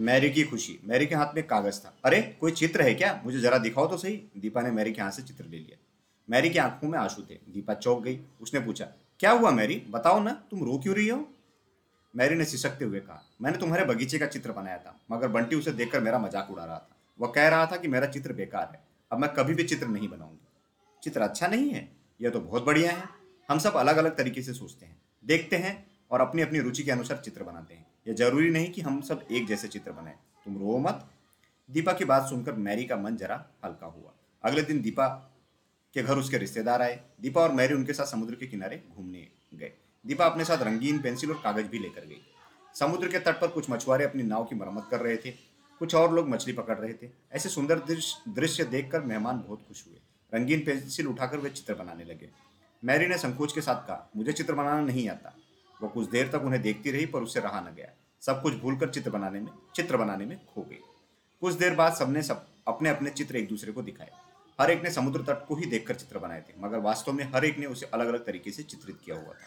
Mary की खुशी। Mary के हाथ में कागज़ था। अरे, कोई चित्र है क्या? मुझे जरा दिखाओ तो सही। दीपा ने मैरी के हाथ से चित्र ले लिया। मैरी की आँखों में आँसू थे। दीपा चौंक गई। उसने पूछा, क्या हुआ मैरी? बताओ ना, तुम रो क्यों रही हो? मैरी ने सिसकते हुए कहा, मैंने तुम्हारे बगीचे का चित्र बनाया था, मगर बंटी उसे देखकर मेरा मज़ाक उड़ा रहा था। वह कह रहा था कि मेरा चित्र बेकार है। अब मैं कभी भी चित्र नहीं बनाऊँगी। चित्र अच्छा नहीं है? यह तो बहुत बढ़िया है। हम सब अलग अलग तरीके से सोचते हैं। देखते हैं और अपनी अपनी रुचि के अनुसार चित्र बनाते हैं। यह ज़रूरी नहीं कि हम सब एक जैसे चित्र बनाएँ। तुम रो मत। दीपा की बात सुनकर मैरी का मन जरा हल्का हुआ। अगले दिन दीपा के घर उसके रिश्तेदार आए। दीपा और मैरी उनके साथ समुद्र के किनारे घूमने गए। दीपा अपने साथ रंगीन पेंसिल और कागज़ भी लेकर गई। समुद्र के तट पर कुछ मछुआरे अपनी नाव की मरम्मत कर रहे थे। कुछ और लोग मछली पकड़ रहे थे। ऐसे सुंदर दृश्य देखकर मेहमान बहुत खुश हुए। रंगीन पेंसिल उठाकर वे चित्र बनाने लगे। मैरी ने संकोच के साथ कहा, मुझे चित्र बनाना नहीं आता। वह कुछ देर तक उन्हें देखती रही, पर उससे रहा न गया। सब कुछ भूलकर चित्र बनाने में, चित्र बनाने में खो गई। कुछ देर बाद सबने सब अपने अपने चित्र एक दूसरे को दिखाए। हर एक ने समुद्र तट को ही देखकर चित्र बनाए थे, मगर वास्तव में हर एक ने उसे अलग अलग तरीके से चित्रित किया हुआ था।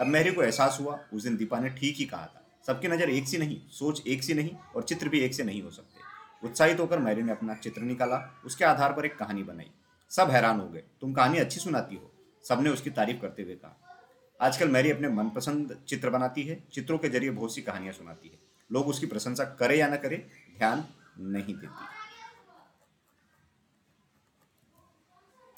अब मैरी को एहसास हुआ, उस दिन दीपा ने ठीक ही कहा था, सबकी नज़र एक सी नहीं, सोच एक सी नहीं, और चित्र भी एक से नहीं हो सकते। उत्साहित होकर मैरी ने अपना चित्र निकाला, उसके आधार पर एक कहानी बनाई। सब हैरान हो गए, तुम कहानी अच्छी सुनाती हो, सबने उसकी तारीफ़ करते हुए कहा। आजकल मैरी अपने मनपसंद चित्र बनाती है, चित्रों के ज़रिए बहुत सी कहानियाँ सुनाती है। लोग उसकी प्रशंसा करे या न करे, ध्यान नहीं देती।